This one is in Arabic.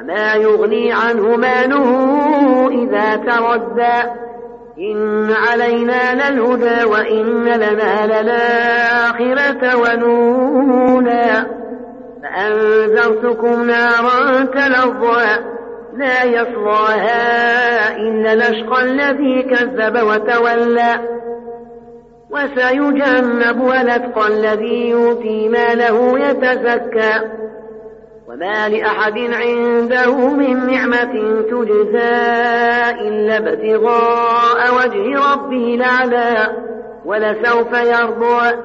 وما يغني عنه ماله إذا تردى. إن علينا للهدى وإن لنا للآخرة ونونا فأنذرتكم نارا تلظى. لا يصلاها إلا الأشقى الذي كذب وتولى. وسيجنبها الأتقى الذي يؤتي ماله يتزكى. وما لأحد عنده من نعمة تجزى إلا ابتغاء وجه ربه الأعلى ولسوف يرضى.